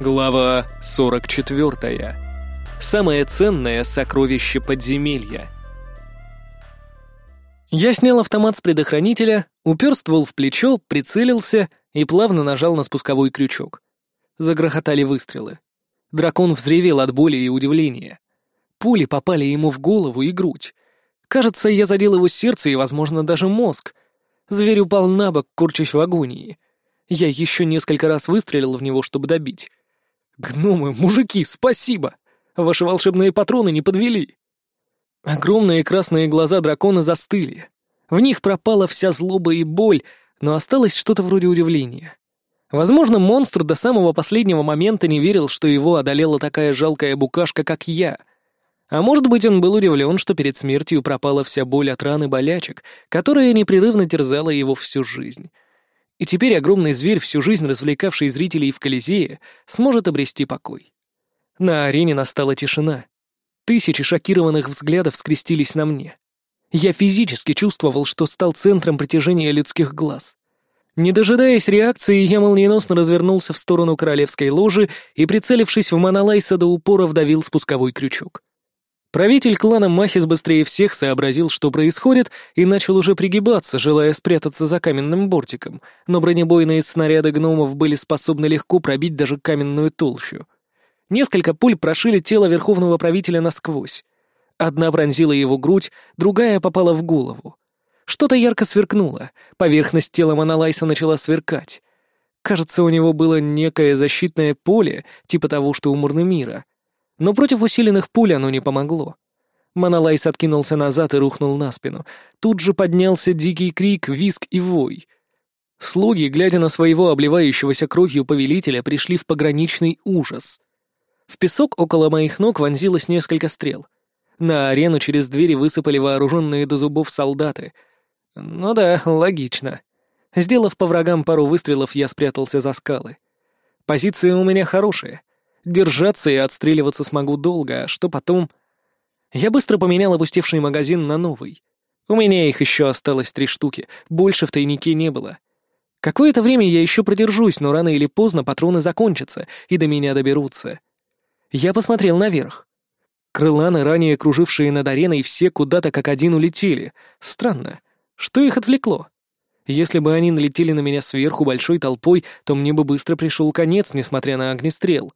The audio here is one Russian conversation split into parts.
Глава 44. Самое ценное сокровище подземелья. Я снял автомат с предохранителя, упер ствол в плечо, прицелился и плавно нажал на спусковой крючок. Загрохотали выстрелы. Дракон взревел от боли и удивления. Пули попали ему в голову и грудь. Кажется, я задел его сердце и, возможно, даже мозг. Зверь упал на бок, курчась в агонии. Я еще несколько раз выстрелил в него, чтобы добить. «Гномы, мужики, спасибо! Ваши волшебные патроны не подвели!» Огромные красные глаза дракона застыли. В них пропала вся злоба и боль, но осталось что-то вроде удивления. Возможно, монстр до самого последнего момента не верил, что его одолела такая жалкая букашка, как я. А может быть, он был удивлен, что перед смертью пропала вся боль от раны болячек, которая непрерывно терзала его всю жизнь. И теперь огромный зверь, всю жизнь развлекавший зрителей в Колизее, сможет обрести покой. На арене настала тишина. Тысячи шокированных взглядов скрестились на мне. Я физически чувствовал, что стал центром притяжения людских глаз. Не дожидаясь реакции, я молниеносно развернулся в сторону королевской ложи и, прицелившись в Монолайса до упора, вдавил спусковой крючок. Правитель клана Махис быстрее всех сообразил, что происходит, и начал уже пригибаться, желая спрятаться за каменным бортиком, но бронебойные снаряды гномов были способны легко пробить даже каменную толщу. Несколько пуль прошили тело верховного правителя насквозь. Одна пронзила его грудь, другая попала в голову. Что-то ярко сверкнуло, поверхность тела Монолайса начала сверкать. Кажется, у него было некое защитное поле, типа того, что у Мурнемира — но против усиленных пуль оно не помогло. Монолайс откинулся назад и рухнул на спину. Тут же поднялся дикий крик, виск и вой. Слуги, глядя на своего обливающегося кровью повелителя, пришли в пограничный ужас. В песок около моих ног вонзилось несколько стрел. На арену через двери высыпали вооруженные до зубов солдаты. Ну да, логично. Сделав по врагам пару выстрелов, я спрятался за скалы. Позиция у меня хорошая. Держаться и отстреливаться смогу долго, а что потом? Я быстро поменял опустевший магазин на новый. У меня их еще осталось три штуки, больше в тайнике не было. Какое-то время я еще продержусь, но рано или поздно патроны закончатся, и до меня доберутся. Я посмотрел наверх. Крыланы, ранее кружившие над ареной, все куда-то как один улетели. Странно. Что их отвлекло? Если бы они налетели на меня сверху большой толпой, то мне бы быстро пришел конец, несмотря на огнестрел.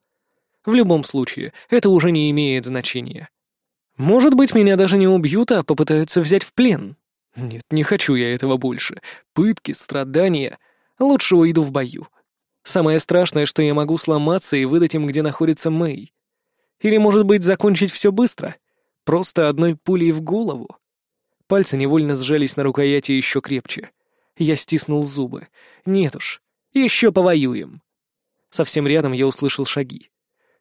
В любом случае, это уже не имеет значения. Может быть, меня даже не убьют, а попытаются взять в плен. Нет, не хочу я этого больше. Пытки, страдания. Лучше уйду в бою. Самое страшное, что я могу сломаться и выдать им, где находится Мэй. Или, может быть, закончить все быстро? Просто одной пулей в голову? Пальцы невольно сжались на рукояти еще крепче. Я стиснул зубы. Нет уж, еще повоюем. Совсем рядом я услышал шаги.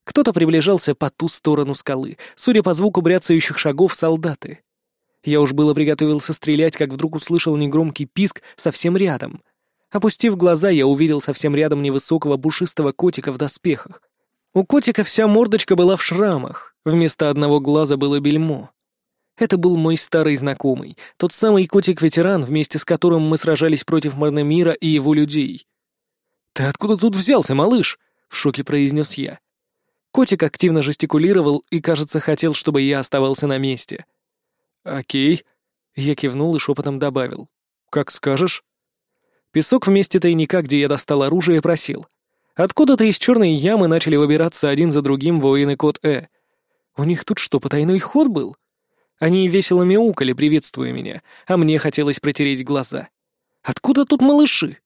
Кто-то приближался по ту сторону скалы, судя по звуку бряцающих шагов солдаты. Я уж было приготовился стрелять, как вдруг услышал негромкий писк совсем рядом. Опустив глаза, я увидел совсем рядом невысокого бушистого котика в доспехах. У котика вся мордочка была в шрамах, вместо одного глаза было бельмо. Это был мой старый знакомый, тот самый котик-ветеран, вместе с которым мы сражались против Марнемира и его людей. «Ты откуда тут взялся, малыш?» — в шоке произнес я. Котик активно жестикулировал и, кажется, хотел, чтобы я оставался на месте. «Окей», — я кивнул и шепотом добавил. «Как скажешь». Песок вместе тайника, где я достал оружие, просил. Откуда-то из черной ямы начали выбираться один за другим воины код Э. У них тут что, потайной ход был? Они весело мяукали, приветствуя меня, а мне хотелось протереть глаза. Откуда тут малыши?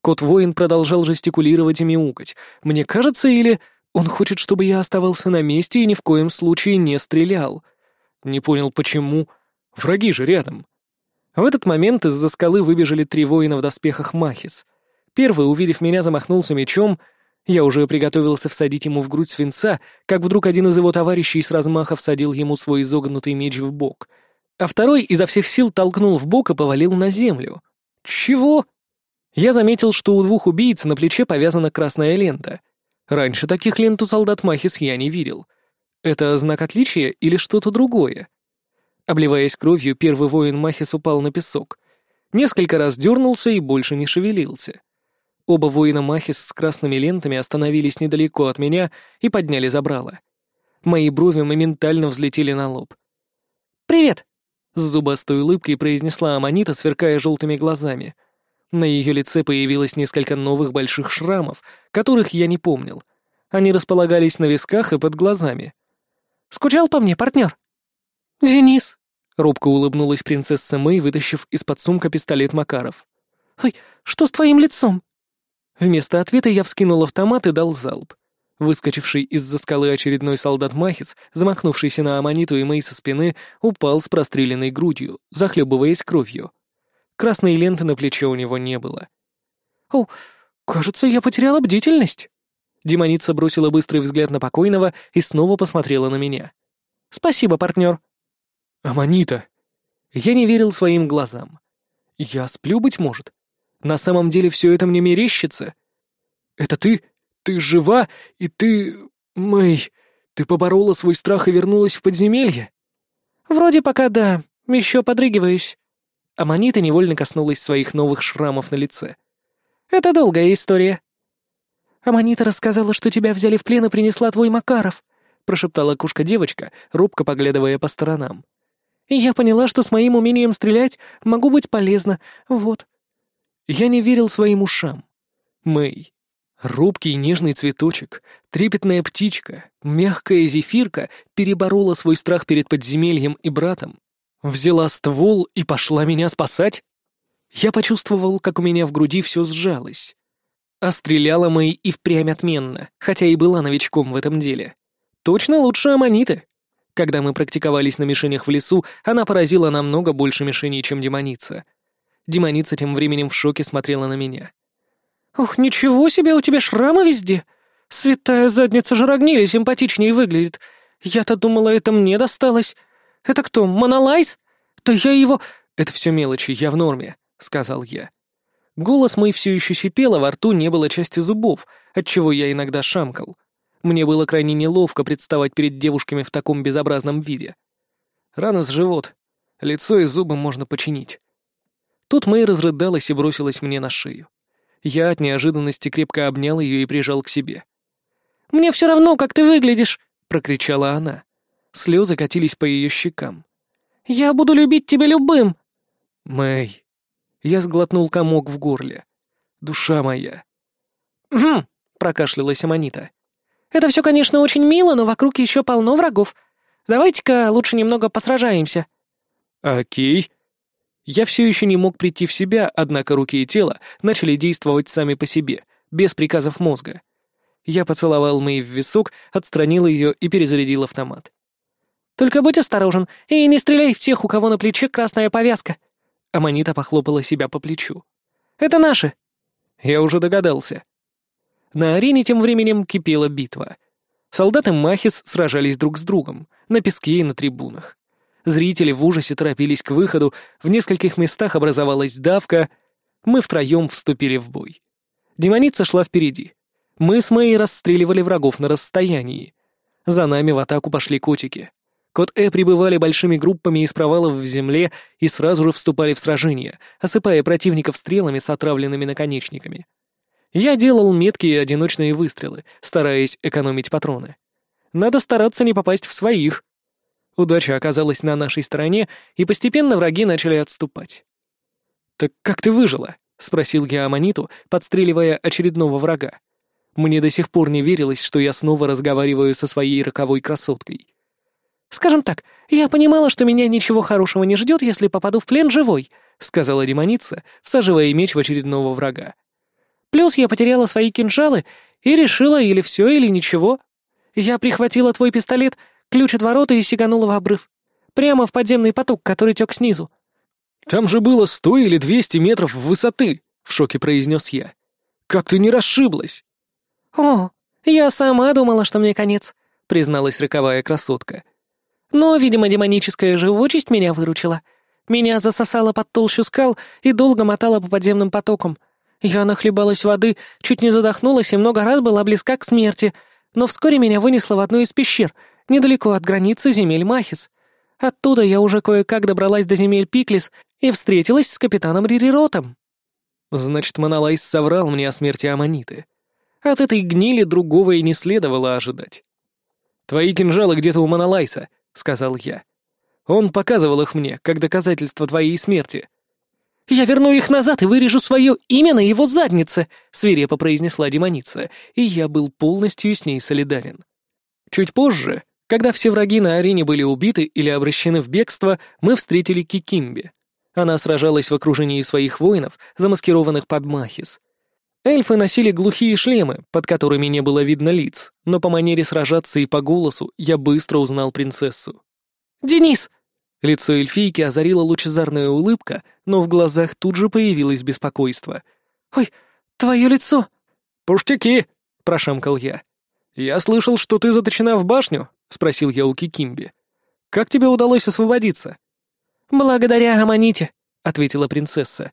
Кот-воин продолжал жестикулировать и мяукать. Мне кажется, или... Он хочет, чтобы я оставался на месте и ни в коем случае не стрелял. Не понял, почему. Враги же рядом. В этот момент из-за скалы выбежали три воина в доспехах Махис. Первый, увидев меня, замахнулся мечом. Я уже приготовился всадить ему в грудь свинца, как вдруг один из его товарищей с размаха всадил ему свой изогнутый меч в бок. А второй изо всех сил толкнул в бок и повалил на землю. «Чего?» Я заметил, что у двух убийц на плече повязана красная лента — Раньше таких лент у солдат Махис я не видел. Это знак отличия или что-то другое? Обливаясь кровью, первый воин Махис упал на песок. Несколько раз дернулся и больше не шевелился. Оба воина Махис с красными лентами остановились недалеко от меня и подняли забрало. Мои брови моментально взлетели на лоб. «Привет!» — с зубастой улыбкой произнесла Аманита, сверкая желтыми глазами. На ее лице появилось несколько новых больших шрамов, которых я не помнил. Они располагались на висках и под глазами. «Скучал по мне, партнер?» «Денис», — робко улыбнулась принцесса Мэй, вытащив из-под сумка пистолет Макаров. «Ой, что с твоим лицом?» Вместо ответа я вскинул автомат и дал залп. Выскочивший из-за скалы очередной солдат Махис, замахнувшийся на Аманиту и Мэй со спины, упал с простреленной грудью, захлебываясь кровью. Красной ленты на плече у него не было. «О, кажется, я потеряла бдительность». Демоница бросила быстрый взгляд на покойного и снова посмотрела на меня. «Спасибо, партнер». «Аманита!» Я не верил своим глазам. «Я сплю, быть может? На самом деле все это мне мерещится?» «Это ты? Ты жива? И ты... Мэй, ты поборола свой страх и вернулась в подземелье?» «Вроде пока да, еще подрыгиваюсь». Аманита невольно коснулась своих новых шрамов на лице. «Это долгая история». «Аманита рассказала, что тебя взяли в плен и принесла твой Макаров», прошептала кушка-девочка, робко поглядывая по сторонам. «Я поняла, что с моим умением стрелять могу быть полезна. Вот». Я не верил своим ушам. Мэй. Робкий нежный цветочек, трепетная птичка, мягкая зефирка переборола свой страх перед подземельем и братом, взяла ствол и пошла меня спасать? Я почувствовал, как у меня в груди все сжалось. А стреляла Мэй и впрямь отменно, хотя и была новичком в этом деле. Точно лучше Аманиты. Когда мы практиковались на мишенях в лесу, она поразила намного больше мишеней, чем демоница — Демоница тем временем в шоке смотрела на меня. «Ох, ничего себе, у тебя шрамы везде! Святая задница жирогнили симпатичнее выглядит. Я-то думала, это мне досталось. Это кто, Монолайз? Да я его...» «Это все мелочи, я в норме», — сказал я. Голос мой все еще сипел, а во рту не было части зубов, отчего я иногда шамкал. Мне было крайне неловко представать перед девушками в таком безобразном виде. Рана с живот. Лицо и зубы можно починить. Тут Мэй разрыдалась и бросилась мне на шею. Я от неожиданности крепко обнял ее и прижал к себе. «Мне все равно, как ты выглядишь!» — прокричала она. Слезы катились по ее щекам. «Я буду любить тебя любым!» «Мэй!» Я сглотнул комок в горле. «Душа моя!» «Хм!» — прокашлялась Аманита. «Это все, конечно, очень мило, но вокруг еще полно врагов. Давайте-ка лучше немного посражаемся». «Окей», я все еще не мог прийти в себя, однако руки и тело начали действовать сами по себе, без приказов мозга. Я поцеловал Мэй в висок, отстранил ее и перезарядил автомат. «Только будь осторожен и не стреляй в тех, у кого на плече красная повязка!» Аманита похлопала себя по плечу. «Это наши!» Я уже догадался. На арене тем временем кипела битва. Солдаты Махис сражались друг с другом, на песке и на трибунах. Зрители в ужасе торопились к выходу, в нескольких местах образовалась давка. Мы втроем вступили в бой. Демоница шла впереди. Мы с Мэй расстреливали врагов на расстоянии. За нами в атаку пошли котики. Кот Э прибывали большими группами из провалов в земле и сразу же вступали в сражения, осыпая противников стрелами с отравленными наконечниками. Я делал меткие одиночные выстрелы, стараясь экономить патроны. Надо стараться не попасть в своих, Удача оказалась на нашей стороне, и постепенно враги начали отступать. «Так как ты выжила?» — спросил я Аманиту, подстреливая очередного врага. Мне до сих пор не верилось, что я снова разговариваю со своей роковой красоткой. «Скажем так, я понимала, что меня ничего хорошего не ждет, если попаду в плен живой», — сказала демоница, всаживая меч в очередного врага. «Плюс я потеряла свои кинжалы и решила или все, или ничего. Я прихватила твой пистолет, ключ от ворота и сиганула в обрыв. Прямо в подземный поток, который тек снизу. «Там же было сто или двести метров высоты», — в шоке произнес я. «Как ты не расшиблась?» «О, я сама думала, что мне конец», — призналась роковая красотка. «Но, видимо, демоническая живучесть меня выручила. Меня засосало под толщу скал и долго мотало по подземным потокам. Я нахлебалась воды, чуть не задохнулась и много раз была близка к смерти, но вскоре меня вынесло в одну из пещер, недалеко от границы земель Махис. Оттуда я уже кое-как добралась до земель Пиклис и встретилась с капитаном Ририротом. Значит, Монолайс соврал мне о смерти Аманиты. От этой гнили другого и не следовало ожидать. «Твои кинжалы где-то у Монолайса», — сказал я. «Он показывал их мне, как доказательство твоей смерти». «Я верну их назад и вырежу свое имя на его заднице», — свирепо произнесла демоница, и я был полностью с ней солидарен. Чуть позже, когда все враги на арене были убиты или обращены в бегство, мы встретили Кикимби. Она сражалась в окружении своих воинов, замаскированных под Махис. Эльфы носили глухие шлемы, под которыми не было видно лиц, но по манере сражаться и по голосу я быстро узнал принцессу. «Денис!» Лицо эльфийки озарила лучезарная улыбка, но в глазах тут же появилось беспокойство. «Ой, твое лицо!» «Пуштяки!» — прошамкал я. «Я слышал, что ты заточена в башню?» — спросил я у Кикимби. «Как тебе удалось освободиться?» «Благодаря Аманите», — ответила принцесса.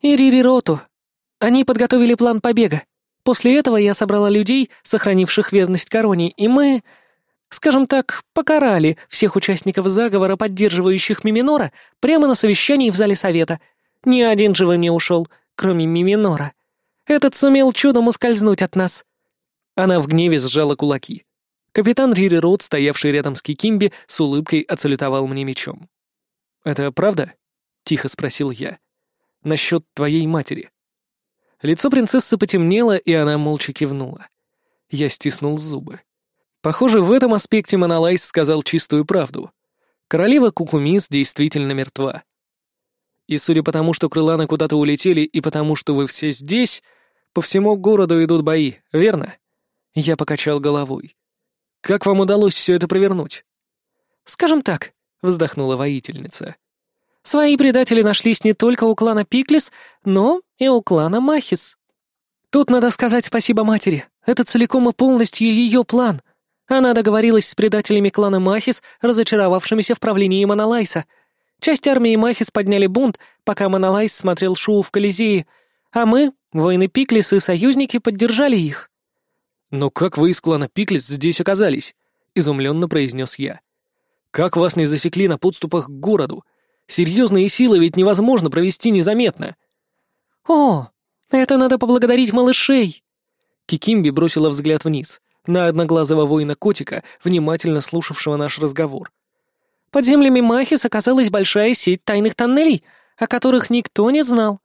«И Ририроту. Они подготовили план побега. После этого я собрала людей, сохранивших верность короне, и мы, скажем так, покарали всех участников заговора, поддерживающих Миминора, прямо на совещании в зале совета. Ни один живым не ушел, кроме Миминора. Этот сумел чудом ускользнуть от нас». Она в гневе сжала кулаки. Капитан Рири Рот, стоявший рядом с Кикимби, с улыбкой отсалютовал мне мечом. «Это правда?» — тихо спросил я. «Насчет твоей матери». Лицо принцессы потемнело, и она молча кивнула. Я стиснул зубы. Похоже, в этом аспекте Монолайс сказал чистую правду. Королева Кукумис действительно мертва. И судя по тому, что крыланы куда-то улетели, и потому, что вы все здесь, по всему городу идут бои, верно? Я покачал головой. Как вам удалось все это провернуть? Скажем так, вздохнула воительница. Свои предатели нашлись не только у клана Пиклис, но и у клана Махис. Тут надо сказать спасибо матери. Это целиком и полностью ее план. Она договорилась с предателями клана Махис, разочаровавшимися в правлении Монолайса. Часть армии Махис подняли бунт, пока Монолайс смотрел шоу в Колизее, а мы, воины Пиклис и союзники, поддержали их. «Но как вы из клана Пиклис здесь оказались?» — изумленно произнес я. Как вас не засекли на подступах к городу? Серьезные силы ведь невозможно провести незаметно. О, это надо поблагодарить малышей. Кикимби бросила взгляд вниз, на одноглазого воина-котика, внимательно слушавшего наш разговор. Под землями Махис оказалась большая сеть тайных тоннелей, о которых никто не знал.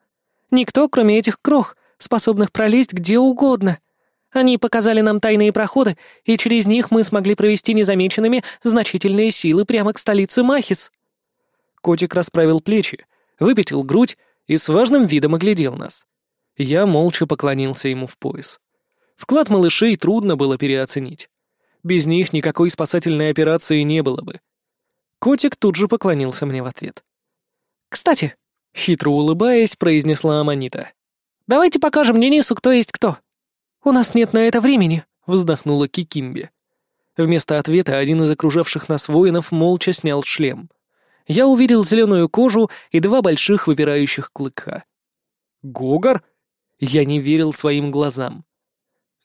Никто, кроме этих крох, способных пролезть где угодно — они показали нам тайные проходы, и через них мы смогли провести незамеченными значительные силы прямо к столице Махис». Котик расправил плечи, выпятил грудь и с важным видом оглядел нас. Я молча поклонился ему в пояс. Вклад малышей трудно было переоценить. Без них никакой спасательной операции не было бы. Котик тут же поклонился мне в ответ. «Кстати», — хитро улыбаясь, произнесла Аманита, «давайте покажем Денису, кто есть кто». «У нас нет на это времени», — вздохнула Кикимби. Вместо ответа один из окружавших нас воинов молча снял шлем. Я увидел зеленую кожу и два больших выпирающих клыка. «Гогар?» Я не верил своим глазам.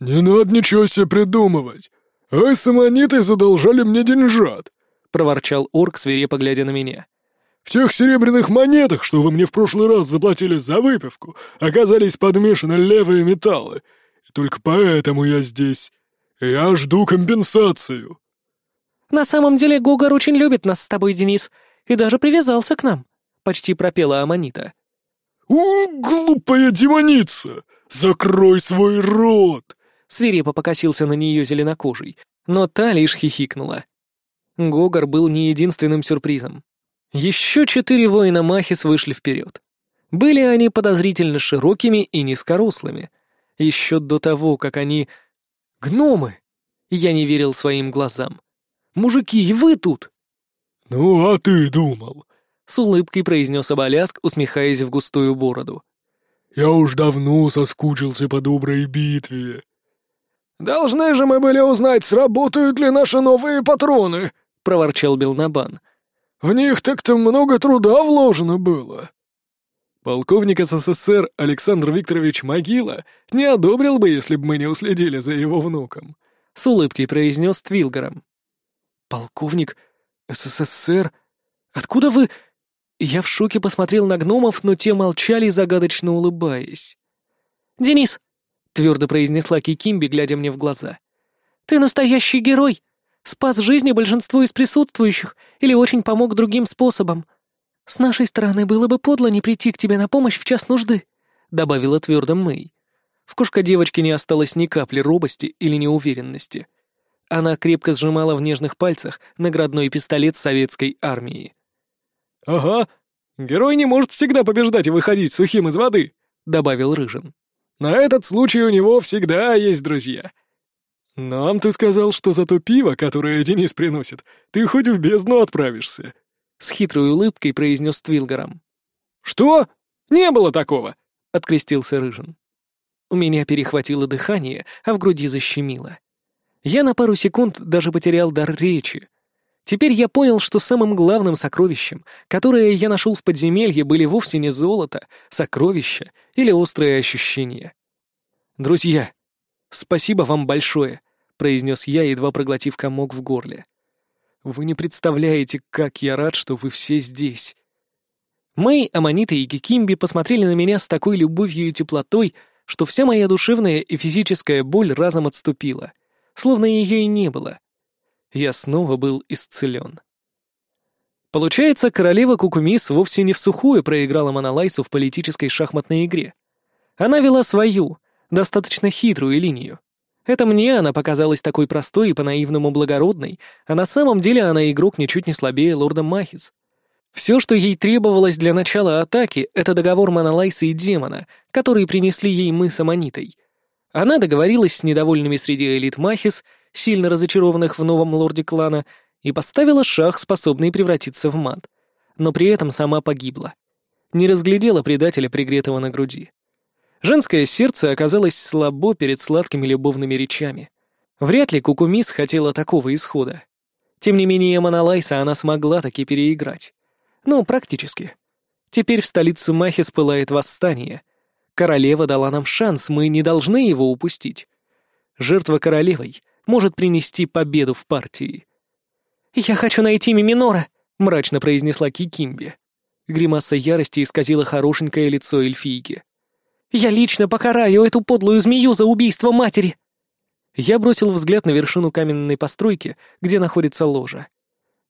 «Не надо ничего себе придумывать! Вы с Аманитой задолжали мне деньжат!» — проворчал орк, свирепо глядя на меня. «В тех серебряных монетах, что вы мне в прошлый раз заплатили за выпивку, оказались подмешаны левые металлы, только поэтому я здесь. Я жду компенсацию». «На самом деле Гогар очень любит нас с тобой, Денис, и даже привязался к нам», — почти пропела Аманита. «У, глупая демоница! Закрой свой рот!» Свирепо покосился на нее зеленокожий, но та лишь хихикнула. Гогар был не единственным сюрпризом. Еще четыре воина Махис вышли вперед. Были они подозрительно широкими и низкорослыми — еще до того, как они... Гномы! Я не верил своим глазам. «Мужики, вы тут!» «Ну, а ты думал?» — с улыбкой произнес Оболяск, усмехаясь в густую бороду. «Я уж давно соскучился по доброй битве». «Должны же мы были узнать, сработают ли наши новые патроны!» — проворчал Белнабан. «В них так-то много труда вложено было». Полковник СССР Александр Викторович Могила не одобрил бы, если бы мы не уследили за его внуком», — с улыбкой произнес Твилгором. «Полковник СССР? Откуда вы...» Я в шоке посмотрел на гномов, но те молчали, загадочно улыбаясь. «Денис!» — твердо произнесла Кикимби, глядя мне в глаза. «Ты настоящий герой! Спас жизни большинству из присутствующих или очень помог другим способом. С нашей стороны было бы подло не прийти к тебе на помощь в час нужды», — добавила твердо Мэй. В кошка девочки не осталось ни капли робости или неуверенности. Она крепко сжимала в нежных пальцах наградной пистолет советской армии. «Ага, герой не может всегда побеждать и выходить сухим из воды», — добавил Рыжин. «На этот случай у него всегда есть друзья». «Нам ты сказал, что за то пиво, которое Денис приносит, ты хоть в бездну отправишься», — с хитрой улыбкой произнес Твилгаром. «Что? Не было такого!» — открестился Рыжин. У меня перехватило дыхание, а в груди защемило. Я на пару секунд даже потерял дар речи. Теперь я понял, что самым главным сокровищем, которое я нашел в подземелье, были вовсе не золото, сокровища или острые ощущения. «Друзья, спасибо вам большое», — произнес я, едва проглотив комок в горле. «Вы не представляете, как я рад, что вы все здесь». Мэй, Аманита и Кикимби посмотрели на меня с такой любовью и теплотой, что вся моя душевная и физическая боль разом отступила, словно ее и не было. Я снова был исцелен. Получается, королева Кукумис вовсе не в сухую проиграла Монолайсу в политической шахматной игре. Она вела свою, достаточно хитрую линию. Это мне она показалась такой простой и по-наивному благородной, а на самом деле она игрок ничуть не слабее лорда Махис. Все, что ей требовалось для начала атаки, это договор Монолайса и демона, который принесли ей мы с Аманитой. Она договорилась с недовольными среди элит Махис, сильно разочарованных в новом лорде клана, и поставила шах, способный превратиться в мат. Но при этом сама погибла. Не разглядела предателя, пригретого на груди. Женское сердце оказалось слабо перед сладкими любовными речами. Вряд ли Кукумис хотела такого исхода. Тем не менее, Монолайса она смогла таки переиграть. Ну, практически. Теперь в столице Махис пылает восстание. Королева дала нам шанс, мы не должны его упустить. Жертва королевой может принести победу в партии. «Я хочу найти Миминора», — мрачно произнесла Кикимби. Гримаса ярости исказила хорошенькое лицо эльфийки. «Я лично покараю эту подлую змею за убийство матери!» Я бросил взгляд на вершину каменной постройки, где находится ложа.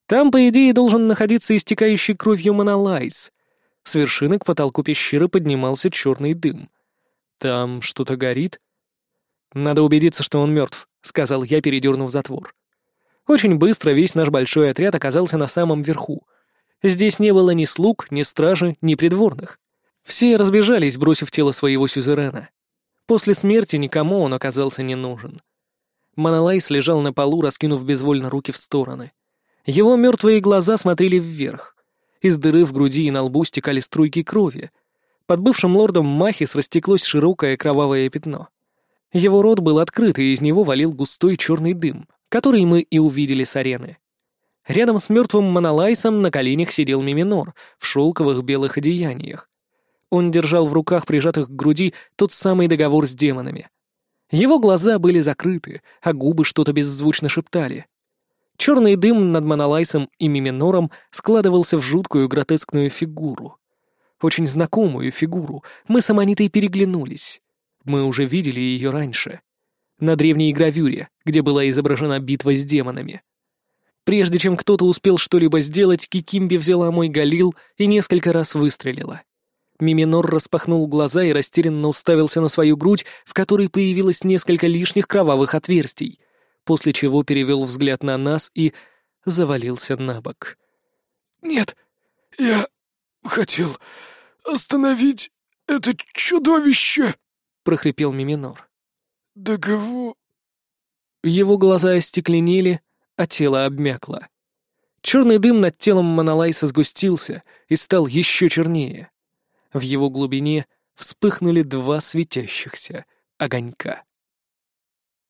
Там, по идее, должен находиться истекающий кровью монолайз. С вершины к потолку пещеры поднимался черный дым. Там что-то горит. Надо убедиться, что он мертв, сказал я, передернув затвор. Очень быстро весь наш большой отряд оказался на самом верху. Здесь не было ни слуг, ни стражи, ни придворных. Все разбежались, бросив тело своего сюзерена. После смерти никому он оказался не нужен. Монолайс лежал на полу, раскинув безвольно руки в стороны. Его мертвые глаза смотрели вверх. Из дыры в груди и на лбу стекали струйки крови. Под бывшим лордом Махис растеклось широкое кровавое пятно. Его рот был открыт, и из него валил густой черный дым, который мы и увидели с арены. Рядом с мертвым Монолайсом на коленях сидел Миминор в шелковых белых одеяниях. Он держал в руках прижатых к груди тот самый договор с демонами. Его глаза были закрыты, а губы что-то беззвучно шептали. Черный дым над Монолайсом и Миминором складывался в жуткую гротескную фигуру. Очень знакомую фигуру. Мы с Аманитой переглянулись. Мы уже видели ее раньше. На древней гравюре, где была изображена битва с демонами. Прежде чем кто-то успел что-либо сделать, Кикимби взяла мой галил и несколько раз выстрелила. Миминор распахнул глаза и растерянно уставился на свою грудь, в которой появилось несколько лишних кровавых отверстий после чего перевел взгляд на нас и завалился на бок. «Нет, я хотел остановить это чудовище!» — прохрипел Миминор. «Договор...» Его глаза остекленели, а тело обмякло. Черный дым над телом Монолайса сгустился и стал еще чернее. В его глубине вспыхнули два светящихся огонька.